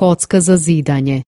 kocka za zidanje.